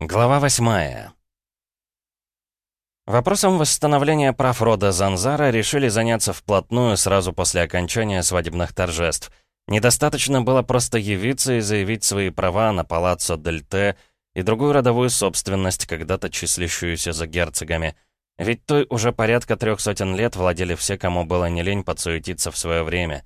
Глава восьмая. Вопросом восстановления прав рода Занзара решили заняться вплотную сразу после окончания свадебных торжеств. Недостаточно было просто явиться и заявить свои права на палаццо Дель Те и другую родовую собственность, когда-то числящуюся за герцогами. Ведь той уже порядка трех сотен лет владели все, кому было не лень подсуетиться в свое время.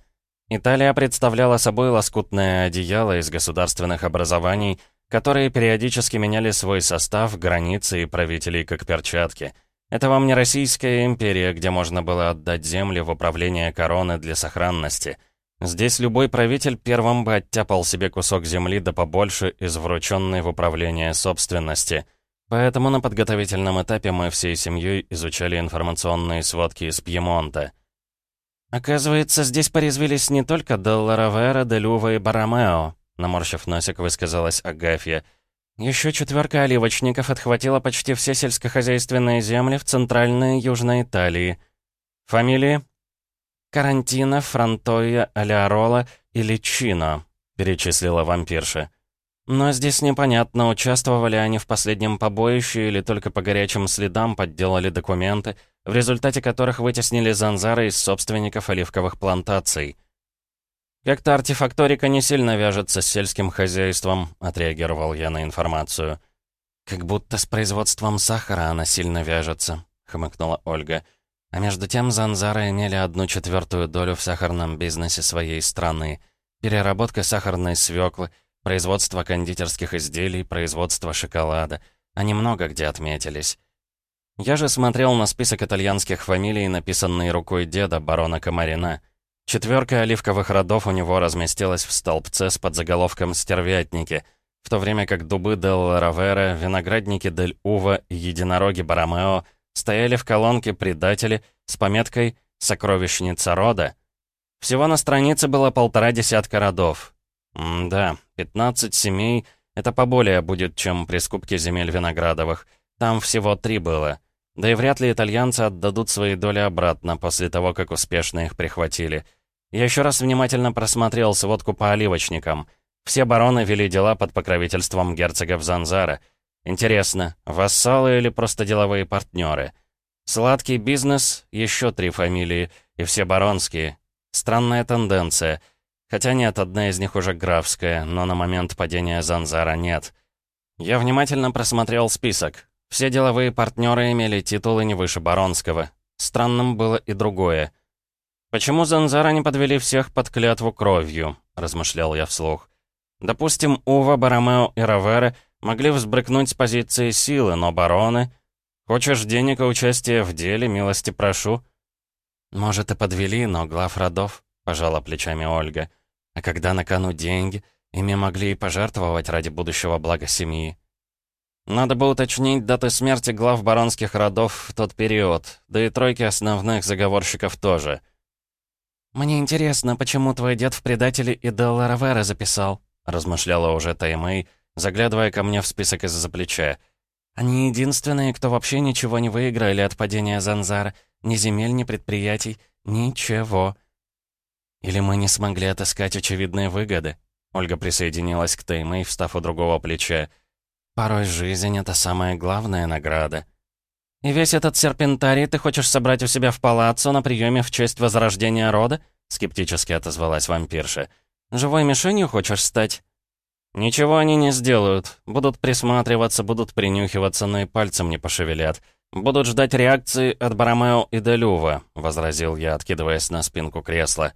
Италия представляла собой лоскутное одеяло из государственных образований – которые периодически меняли свой состав, границы и правителей как перчатки. Это вам не Российская империя, где можно было отдать земли в управление короны для сохранности. Здесь любой правитель первым бы оттяпал себе кусок земли да побольше из врученной в управление собственности. Поэтому на подготовительном этапе мы всей семьей изучали информационные сводки из Пьемонта. Оказывается, здесь порезвились не только Делларавера, Делюва и Барамео, наморщив носик, высказалась Агафья. Еще четверка оливочников отхватила почти все сельскохозяйственные земли в центральной и южной Италии. Фамилии? Карантина, Франтоя, Алиарола или Чино, перечислила вампирша. Но здесь непонятно, участвовали они в последнем побоище или только по горячим следам подделали документы, в результате которых вытеснили Занзара из собственников оливковых плантаций. «Как-то артефакторика не сильно вяжется с сельским хозяйством», — отреагировал я на информацию. «Как будто с производством сахара она сильно вяжется», — хмыкнула Ольга. А между тем Занзары имели одну четвертую долю в сахарном бизнесе своей страны. Переработка сахарной свеклы, производство кондитерских изделий, производство шоколада. Они много где отметились. Я же смотрел на список итальянских фамилий, написанный рукой деда, барона Комарина — Четверка оливковых родов у него разместилась в столбце с подзаголовком «Стервятники», в то время как дубы Дел Равера, виноградники Дель Ува и единороги Барамео стояли в колонке «Предатели» с пометкой «Сокровищница рода». Всего на странице было полтора десятка родов. М да, 15 семей — это поболее будет, чем при скупке земель виноградовых. Там всего три было. Да и вряд ли итальянцы отдадут свои доли обратно после того, как успешно их прихватили. Я еще раз внимательно просмотрел сводку по оливочникам. Все бароны вели дела под покровительством герцогов Занзара. Интересно, вассалы или просто деловые партнеры? Сладкий бизнес, еще три фамилии, и все баронские. Странная тенденция. Хотя нет, одна из них уже графская, но на момент падения Занзара нет. Я внимательно просмотрел список. Все деловые партнеры имели титулы не выше баронского. Странным было и другое. «Почему Занзара не подвели всех под клятву кровью?» — размышлял я вслух. «Допустим, Ува, Барамео и Равера могли взбрыкнуть с позиции силы, но бароны... Хочешь денег и участия в деле, милости прошу?» «Может, и подвели, но глав родов», — пожала плечами Ольга. «А когда на кону деньги, ими могли и пожертвовать ради будущего блага семьи». Надо бы уточнить даты смерти глав баронских родов в тот период, да и тройки основных заговорщиков тоже. «Мне интересно, почему твой дед в «Предателе» и Делла Равера записал?» размышляла уже Таймэй, заглядывая ко мне в список из-за плеча. «Они единственные, кто вообще ничего не выиграли от падения Занзара. Ни земель, ни предприятий. Ничего». «Или мы не смогли отыскать очевидные выгоды?» Ольга присоединилась к Таймэй, встав у другого плеча. Порой жизнь — это самая главная награда. И весь этот серпентарий ты хочешь собрать у себя в палаццо на приеме в честь возрождения рода? Скептически отозвалась вампирша. Живой мишенью хочешь стать? Ничего они не сделают. Будут присматриваться, будут принюхиваться, но и пальцем не пошевелят. Будут ждать реакции от Барамео и Делюва, возразил я, откидываясь на спинку кресла.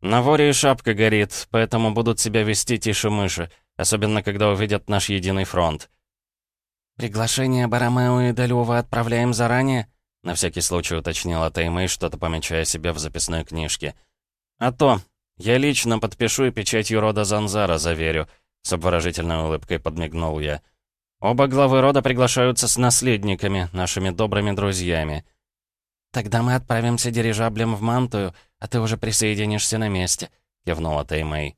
На воре и шапка горит, поэтому будут себя вести тише мыши, особенно когда увидят наш единый фронт. «Приглашение Барамео и Делюва отправляем заранее?» На всякий случай уточнила Таймэй, что-то помечая себе в записной книжке. «А то! Я лично подпишу и печатью рода Занзара заверю», с обворожительной улыбкой подмигнул я. «Оба главы рода приглашаются с наследниками, нашими добрыми друзьями». «Тогда мы отправимся дирижаблем в Мантую, а ты уже присоединишься на месте», кивнула Таймэй.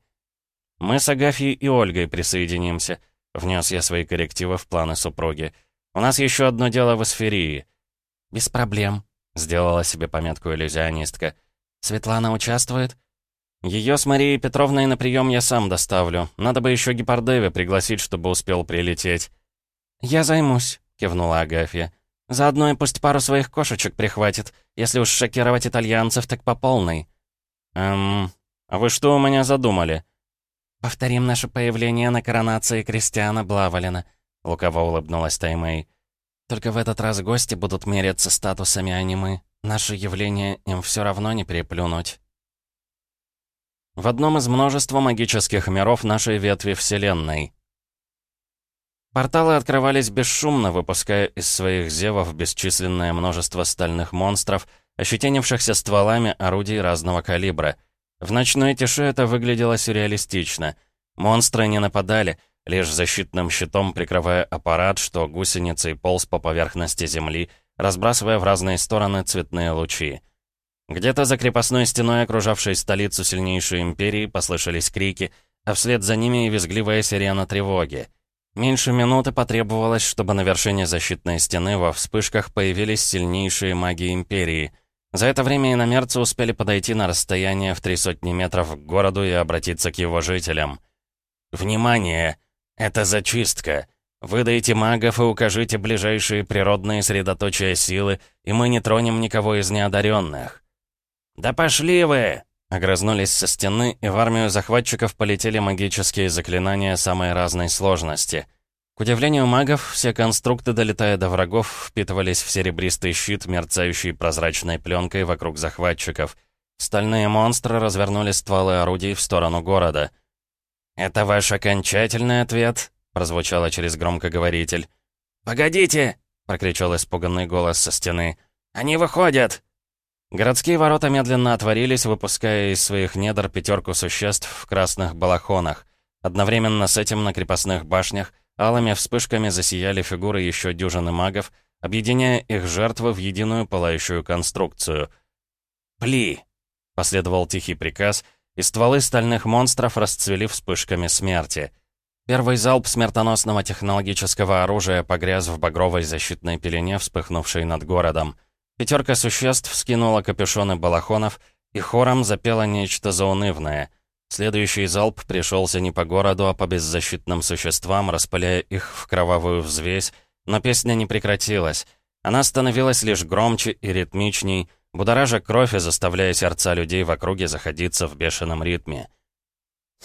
«Мы с Агафьей и Ольгой присоединимся», Внес я свои коррективы в планы супруги. «У нас еще одно дело в эсферии». «Без проблем», — сделала себе пометку иллюзионистка. «Светлана участвует?» «Ее с Марией Петровной на прием я сам доставлю. Надо бы еще Гепардеве пригласить, чтобы успел прилететь». «Я займусь», — кивнула Агафья. «Заодно и пусть пару своих кошечек прихватит. Если уж шокировать итальянцев, так по полной». «Эм, а вы что у меня задумали?» «Повторим наше появление на коронации Кристиана Блавалина», — лукаво улыбнулась Таймэй. «Только в этот раз гости будут меряться статусами, а не мы. Наше явление им все равно не переплюнуть». В одном из множества магических миров нашей ветви Вселенной. Порталы открывались бесшумно, выпуская из своих зевов бесчисленное множество стальных монстров, ощетинившихся стволами орудий разного калибра. В ночной тиши это выглядело сюрреалистично. Монстры не нападали, лишь защитным щитом прикрывая аппарат, что гусеницей полз по поверхности Земли, разбрасывая в разные стороны цветные лучи. Где-то за крепостной стеной, окружавшей столицу сильнейшей империи, послышались крики, а вслед за ними и визгливая сирена тревоги — Меньше минуты потребовалось, чтобы на вершине защитной стены во вспышках появились сильнейшие маги Империи. За это время иномерцы успели подойти на расстояние в три сотни метров к городу и обратиться к его жителям. «Внимание! Это зачистка! Выдайте магов и укажите ближайшие природные средоточия силы, и мы не тронем никого из неодаренных». «Да пошли вы!» Огрызнулись со стены, и в армию захватчиков полетели магические заклинания самой разной сложности. К удивлению магов, все конструкты, долетая до врагов, впитывались в серебристый щит, мерцающий прозрачной пленкой вокруг захватчиков. Стальные монстры развернули стволы орудий в сторону города. «Это ваш окончательный ответ?» — прозвучало через громкоговоритель. «Погодите!» — прокричал испуганный голос со стены. «Они выходят!» Городские ворота медленно отворились, выпуская из своих недр пятерку существ в красных балахонах. Одновременно с этим на крепостных башнях алыми вспышками засияли фигуры еще дюжины магов, объединяя их жертвы в единую пылающую конструкцию. «Пли!» — последовал тихий приказ, и стволы стальных монстров расцвели вспышками смерти. Первый залп смертоносного технологического оружия погряз в багровой защитной пелене, вспыхнувшей над городом — Пятерка существ скинула капюшоны балахонов и хором запела нечто заунывное. Следующий залп пришелся не по городу, а по беззащитным существам, распыляя их в кровавую взвесь, но песня не прекратилась. Она становилась лишь громче и ритмичней, будоража кровь и заставляя сердца людей в округе заходиться в бешеном ритме.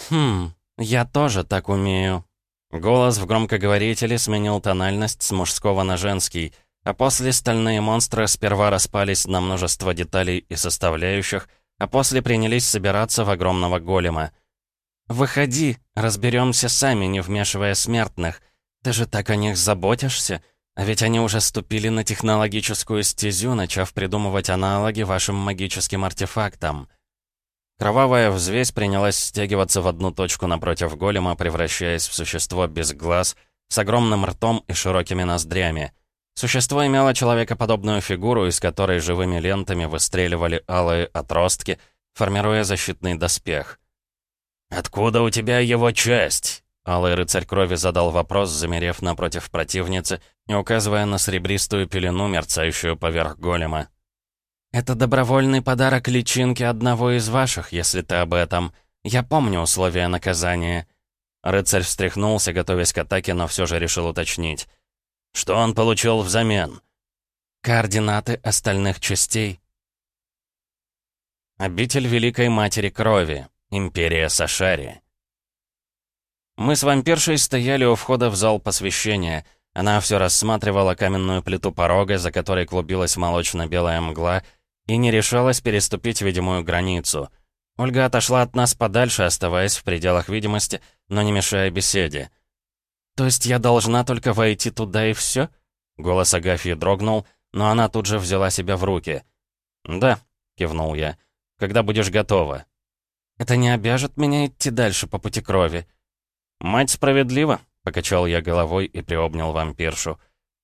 «Хм, я тоже так умею». Голос в громкоговорителе сменил тональность с мужского на женский — а после стальные монстры сперва распались на множество деталей и составляющих, а после принялись собираться в огромного голема. «Выходи, разберемся сами, не вмешивая смертных. Ты же так о них заботишься, а ведь они уже ступили на технологическую стезю, начав придумывать аналоги вашим магическим артефактам». Кровавая взвесь принялась стягиваться в одну точку напротив голема, превращаясь в существо без глаз, с огромным ртом и широкими ноздрями — Существо имело человекоподобную фигуру, из которой живыми лентами выстреливали алые отростки, формируя защитный доспех. «Откуда у тебя его часть?» Алый рыцарь крови задал вопрос, замерев напротив противницы и указывая на серебристую пелену, мерцающую поверх голема. «Это добровольный подарок личинке одного из ваших, если ты об этом. Я помню условия наказания». Рыцарь встряхнулся, готовясь к атаке, но все же решил уточнить. Что он получил взамен? Координаты остальных частей. Обитель Великой Матери Крови. Империя Сашари. Мы с вампиршей стояли у входа в зал посвящения. Она все рассматривала каменную плиту порога, за которой клубилась молочно-белая мгла, и не решалась переступить видимую границу. Ольга отошла от нас подальше, оставаясь в пределах видимости, но не мешая беседе. «То есть я должна только войти туда и все?» Голос Агафьи дрогнул, но она тут же взяла себя в руки. «Да», — кивнул я, — «когда будешь готова». «Это не обяжет меня идти дальше по пути крови?» «Мать справедлива», — покачал я головой и приобнял вампиршу.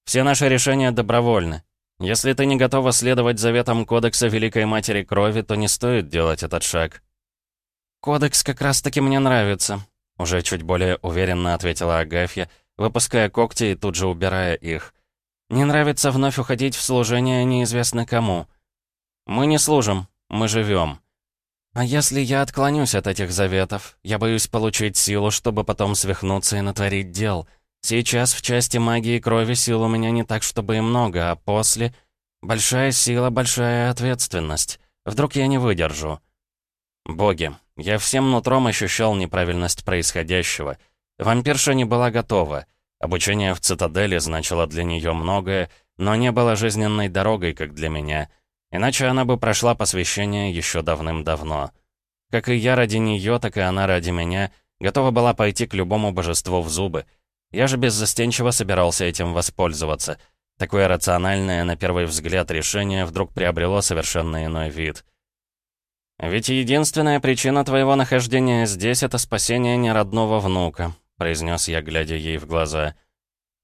«Все наши решения добровольны. Если ты не готова следовать заветам Кодекса Великой Матери Крови, то не стоит делать этот шаг». «Кодекс как раз-таки мне нравится», уже чуть более уверенно ответила Агафья, выпуская когти и тут же убирая их. «Не нравится вновь уходить в служение неизвестно кому. Мы не служим, мы живем. А если я отклонюсь от этих заветов, я боюсь получить силу, чтобы потом свихнуться и натворить дел. Сейчас в части магии крови сил у меня не так, чтобы и много, а после... Большая сила, большая ответственность. Вдруг я не выдержу. Боги, я всем нутром ощущал неправильность происходящего. Вампирша не была готова. Обучение в цитадели значило для нее многое, но не было жизненной дорогой, как для меня. Иначе она бы прошла посвящение еще давным-давно. Как и я ради нее, так и она ради меня готова была пойти к любому божеству в зубы. Я же беззастенчиво собирался этим воспользоваться. Такое рациональное, на первый взгляд, решение вдруг приобрело совершенно иной вид. «Ведь единственная причина твоего нахождения здесь — это спасение неродного внука», — произнес я, глядя ей в глаза.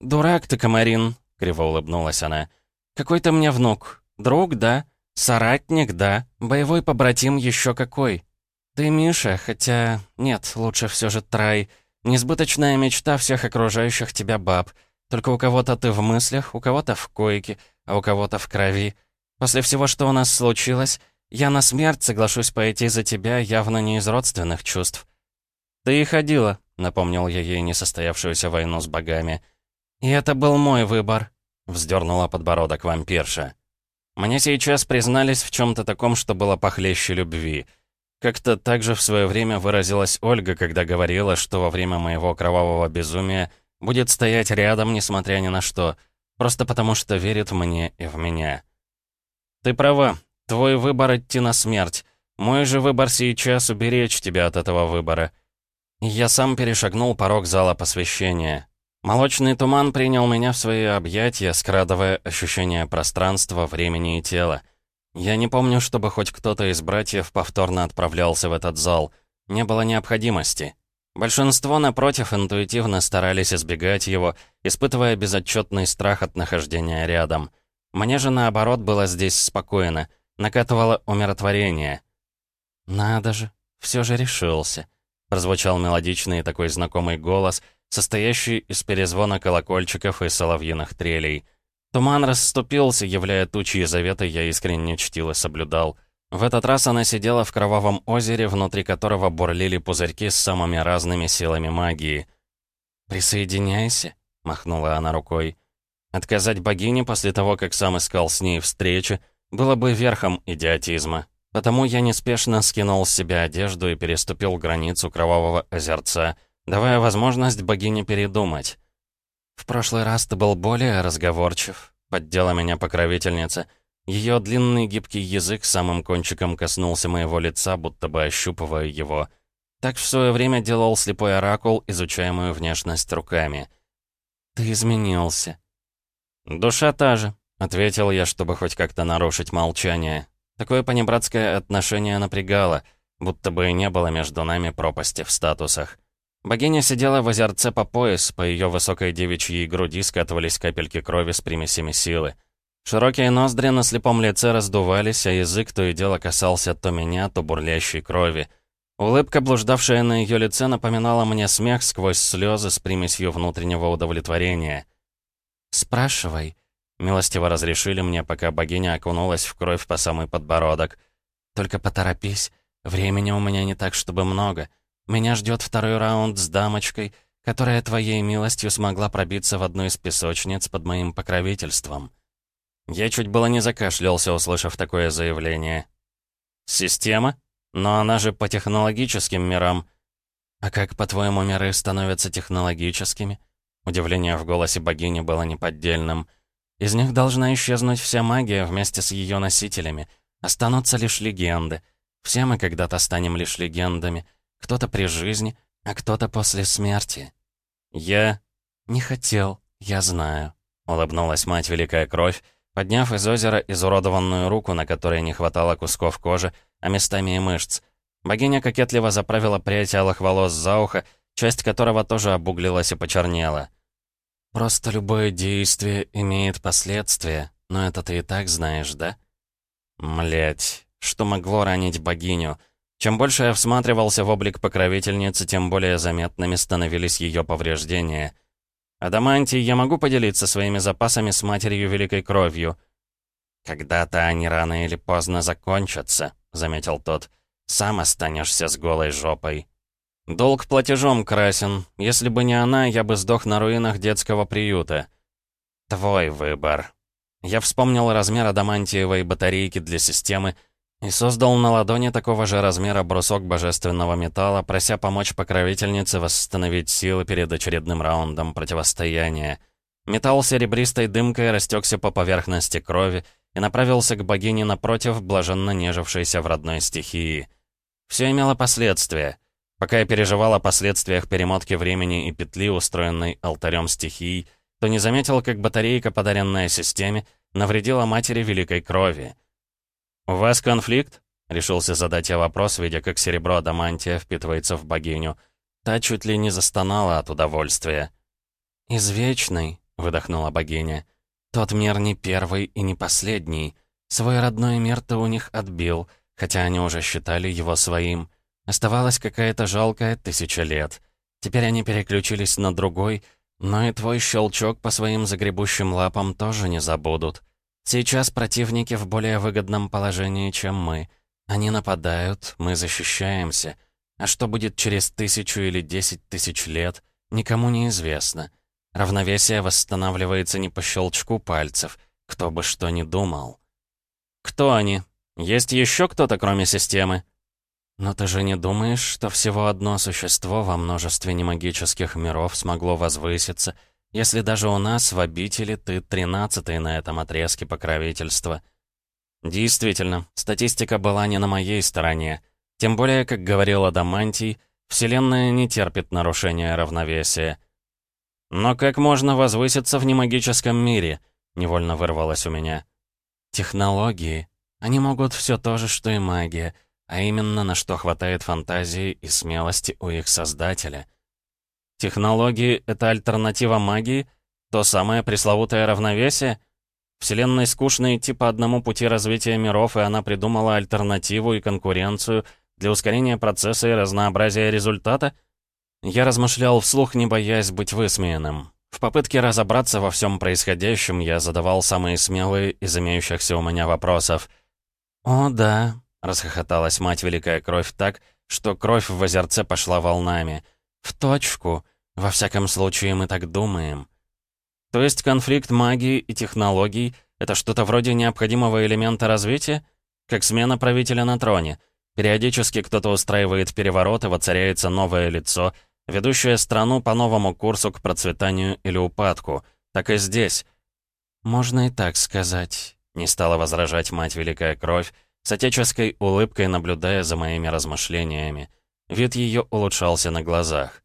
«Дурак ты, Комарин», — криво улыбнулась она. «Какой ты мне внук? Друг, да? Соратник, да? Боевой побратим еще какой? Ты Миша, хотя... Нет, лучше все же Трай. Несбыточная мечта всех окружающих тебя баб. Только у кого-то ты в мыслях, у кого-то в койке, а у кого-то в крови. После всего, что у нас случилось, я на смерть соглашусь пойти за тебя явно не из родственных чувств. Ты и ходила, напомнил я ей несостоявшуюся войну с богами. «И это был мой выбор», — вздернула подбородок вампирша. «Мне сейчас признались в чем-то таком, что было похлеще любви. Как-то так же в свое время выразилась Ольга, когда говорила, что во время моего кровавого безумия будет стоять рядом, несмотря ни на что, просто потому что верит мне и в меня. Ты права, твой выбор идти на смерть. Мой же выбор сейчас уберечь тебя от этого выбора. Я сам перешагнул порог зала посвящения. Молочный туман принял меня в свои объятия, скрадывая ощущение пространства, времени и тела. Я не помню, чтобы хоть кто-то из братьев повторно отправлялся в этот зал. Не было необходимости. Большинство, напротив, интуитивно старались избегать его, испытывая безотчетный страх от нахождения рядом. Мне же, наоборот, было здесь спокойно, накатывало умиротворение. «Надо же, все же решился», — прозвучал мелодичный такой знакомый голос — состоящий из перезвона колокольчиков и соловьиных трелей. Туман расступился, являя тучи завета я искренне чтил и соблюдал. В этот раз она сидела в кровавом озере, внутри которого бурлили пузырьки с самыми разными силами магии. «Присоединяйся», — махнула она рукой. Отказать богине после того, как сам искал с ней встречи, было бы верхом идиотизма. Потому я неспешно скинул с себя одежду и переступил границу кровавого озерца — давая возможность богине передумать. «В прошлый раз ты был более разговорчив», — поддела меня покровительница. Ее длинный гибкий язык самым кончиком коснулся моего лица, будто бы ощупывая его. Так в свое время делал слепой оракул, изучаемую внешность руками. «Ты изменился». «Душа та же», — ответил я, чтобы хоть как-то нарушить молчание. Такое понебратское отношение напрягало, будто бы и не было между нами пропасти в статусах. Богиня сидела в озерце по пояс, по ее высокой девичьей груди скатывались капельки крови с примесями силы. Широкие ноздри на слепом лице раздувались, а язык то и дело касался то меня, то бурлящей крови. Улыбка, блуждавшая на ее лице, напоминала мне смех сквозь слезы с примесью внутреннего удовлетворения. «Спрашивай», — милостиво разрешили мне, пока богиня окунулась в кровь по самый подбородок. «Только поторопись, времени у меня не так, чтобы много». Меня ждет второй раунд с дамочкой, которая твоей милостью смогла пробиться в одну из песочниц под моим покровительством». Я чуть было не закашлялся, услышав такое заявление. «Система? Но она же по технологическим мирам». «А как, по-твоему, миры становятся технологическими?» Удивление в голосе богини было неподдельным. «Из них должна исчезнуть вся магия вместе с ее носителями. Останутся лишь легенды. Все мы когда-то станем лишь легендами». Кто-то при жизни, а кто-то после смерти. Я не хотел, я знаю. Улыбнулась мать Великая Кровь, подняв из озера изуродованную руку, на которой не хватало кусков кожи, а местами и мышц. Богиня кокетливо заправила прядь алых волос за ухо, часть которого тоже обуглилась и почернела. «Просто любое действие имеет последствия, но это ты и так знаешь, да?» Млять, что могло ранить богиню? Чем больше я всматривался в облик покровительницы, тем более заметными становились ее повреждения. «Адамантий, я могу поделиться своими запасами с матерью Великой Кровью?» «Когда-то они рано или поздно закончатся», — заметил тот. «Сам останешься с голой жопой». Долг платежом красен. Если бы не она, я бы сдох на руинах детского приюта. Твой выбор. Я вспомнил размер адамантиевой батарейки для системы и создал на ладони такого же размера брусок божественного металла, прося помочь покровительнице восстановить силы перед очередным раундом противостояния. Металл серебристой дымкой растекся по поверхности крови и направился к богине напротив, блаженно нежившейся в родной стихии. Все имело последствия. Пока я переживал о последствиях перемотки времени и петли, устроенной алтарем стихий, то не заметил, как батарейка, подаренная системе, навредила матери Великой Крови. «У вас конфликт?» — решился задать я вопрос, видя, как серебро адамантия впитывается в богиню. Та чуть ли не застонала от удовольствия. «Извечный», — выдохнула богиня. «Тот мир не первый и не последний. Свой родной мир ты у них отбил, хотя они уже считали его своим. Оставалась какая-то жалкая тысяча лет. Теперь они переключились на другой, но и твой щелчок по своим загребущим лапам тоже не забудут. Сейчас противники в более выгодном положении, чем мы. Они нападают, мы защищаемся. А что будет через тысячу или десять тысяч лет, никому не известно. Равновесие восстанавливается не по щелчку пальцев, кто бы что ни думал. Кто они? Есть еще кто-то, кроме системы? Но ты же не думаешь, что всего одно существо во множестве немагических миров смогло возвыситься — если даже у нас в обители ты тринадцатый на этом отрезке покровительства. Действительно, статистика была не на моей стороне. Тем более, как говорил Адамантий, Вселенная не терпит нарушения равновесия. «Но как можно возвыситься в немагическом мире?» — невольно вырвалось у меня. «Технологии. Они могут все то же, что и магия, а именно на что хватает фантазии и смелости у их создателя». Технологии — это альтернатива магии? То самое пресловутое равновесие? Вселенной идти по одному пути развития миров, и она придумала альтернативу и конкуренцию для ускорения процесса и разнообразия результата? Я размышлял вслух, не боясь быть высмеянным. В попытке разобраться во всем происходящем я задавал самые смелые из имеющихся у меня вопросов. «О, да», — расхохоталась мать Великая Кровь так, что кровь в озерце пошла волнами. «В точку. Во всяком случае, мы так думаем. То есть конфликт магии и технологий — это что-то вроде необходимого элемента развития? Как смена правителя на троне. Периодически кто-то устраивает переворот, и воцаряется новое лицо, ведущее страну по новому курсу к процветанию или упадку. Так и здесь. «Можно и так сказать», — не стала возражать мать Великая Кровь, с отеческой улыбкой наблюдая за моими размышлениями. Вид ее улучшался на глазах.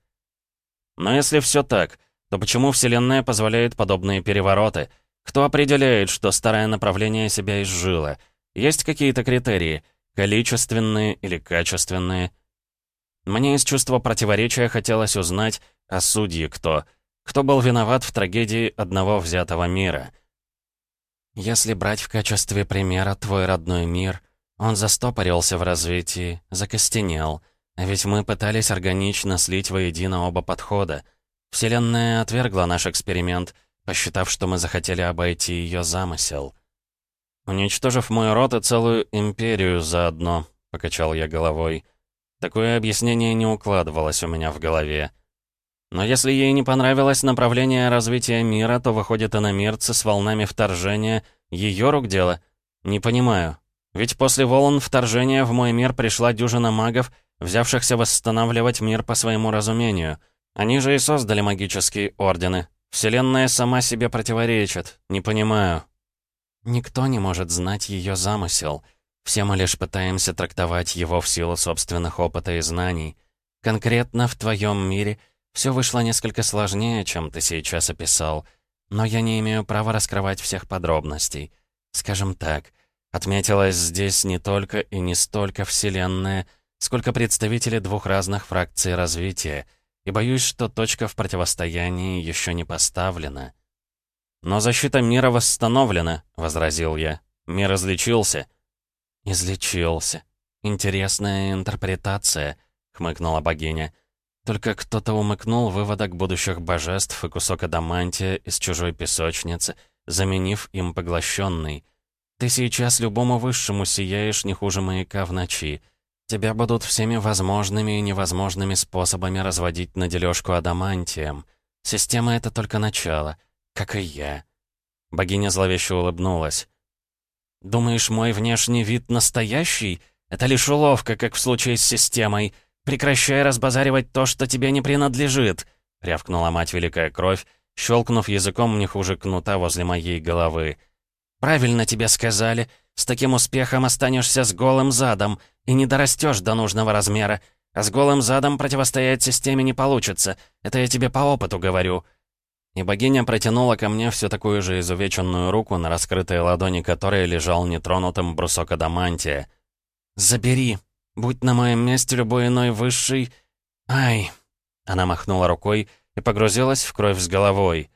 Но если все так, то почему Вселенная позволяет подобные перевороты? Кто определяет, что старое направление себя изжило? Есть какие-то критерии? Количественные или качественные? Мне из чувства противоречия хотелось узнать, а судьи кто? Кто был виноват в трагедии одного взятого мира? Если брать в качестве примера твой родной мир, он застопорился в развитии, закостенел — а ведь мы пытались органично слить воедино оба подхода. Вселенная отвергла наш эксперимент, посчитав, что мы захотели обойти ее замысел. «Уничтожив мой род и целую империю заодно», — покачал я головой. Такое объяснение не укладывалось у меня в голове. Но если ей не понравилось направление развития мира, то выходит иномирцы с волнами вторжения ее рук дело. Не понимаю. Ведь после волн вторжения в мой мир пришла дюжина магов — взявшихся восстанавливать мир по своему разумению. Они же и создали магические ордены. Вселенная сама себе противоречит. Не понимаю. Никто не может знать ее замысел. Все мы лишь пытаемся трактовать его в силу собственных опыта и знаний. Конкретно в твоем мире все вышло несколько сложнее, чем ты сейчас описал. Но я не имею права раскрывать всех подробностей. Скажем так, отметилась здесь не только и не столько Вселенная, сколько представители двух разных фракций развития, и боюсь, что точка в противостоянии еще не поставлена. «Но защита мира восстановлена», — возразил я. «Мир излечился». «Излечился. Интересная интерпретация», — хмыкнула богиня. «Только кто-то умыкнул выводок будущих божеств и кусок адамантия из чужой песочницы, заменив им поглощенный. Ты сейчас любому высшему сияешь не хуже маяка в ночи». Тебя будут всеми возможными и невозможными способами разводить на дележку адамантием. Система — это только начало, как и я». Богиня зловеще улыбнулась. «Думаешь, мой внешний вид настоящий? Это лишь уловка, как в случае с системой. Прекращай разбазаривать то, что тебе не принадлежит!» — рявкнула мать Великая Кровь, щелкнув языком не хуже кнута возле моей головы. «Правильно тебе сказали. С таким успехом останешься с голым задом и не дорастешь до нужного размера. А с голым задом противостоять системе не получится. Это я тебе по опыту говорю». И богиня протянула ко мне всю такую же изувеченную руку, на раскрытой ладони которой лежал нетронутым брусок адамантия. «Забери. Будь на моем месте любой иной высший... Ай!» Она махнула рукой и погрузилась в кровь с головой.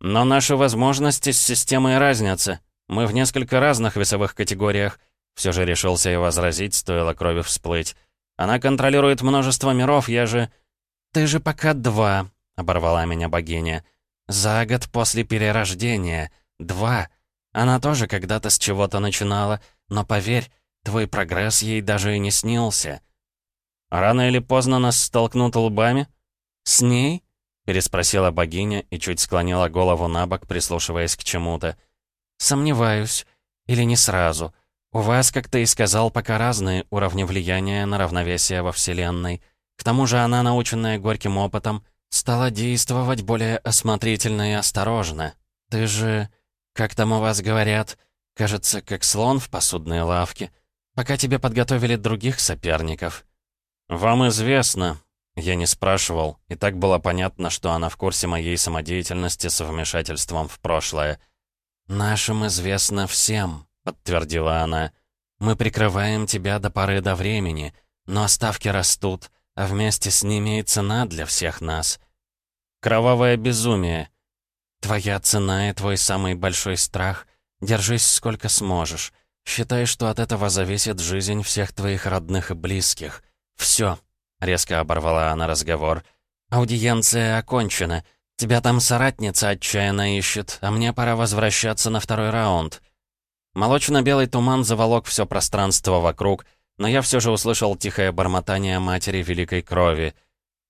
«Но наши возможности с системой разнятся. Мы в несколько разных весовых категориях. Все же решился и возразить, стоило крови всплыть. Она контролирует множество миров, я же... Ты же пока два, оборвала меня богиня. За год после перерождения. Два. Она тоже когда-то с чего-то начинала, но поверь, твой прогресс ей даже и не снился. Рано или поздно нас столкнут лбами? С ней? Переспросила богиня и чуть склонила голову на бок, прислушиваясь к чему-то. «Сомневаюсь. Или не сразу. У вас, как ты и сказал, пока разные уровни влияния на равновесие во Вселенной. К тому же она, наученная горьким опытом, стала действовать более осмотрительно и осторожно. Ты же, как там у вас говорят, кажется, как слон в посудной лавке, пока тебе подготовили других соперников. Вам известно, я не спрашивал, и так было понятно, что она в курсе моей самодеятельности с вмешательством в прошлое. «Нашим известно всем», — подтвердила она. «Мы прикрываем тебя до поры до времени, но ставки растут, а вместе с ними и цена для всех нас. Кровавое безумие. Твоя цена и твой самый большой страх. Держись сколько сможешь. Считай, что от этого зависит жизнь всех твоих родных и близких. Все», — резко оборвала она разговор. «Аудиенция окончена». Тебя там соратница отчаянно ищет, а мне пора возвращаться на второй раунд». Молочно-белый туман заволок все пространство вокруг, но я все же услышал тихое бормотание матери Великой Крови.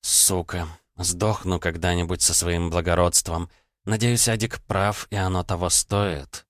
«Сука, сдохну когда-нибудь со своим благородством. Надеюсь, Адик прав, и оно того стоит».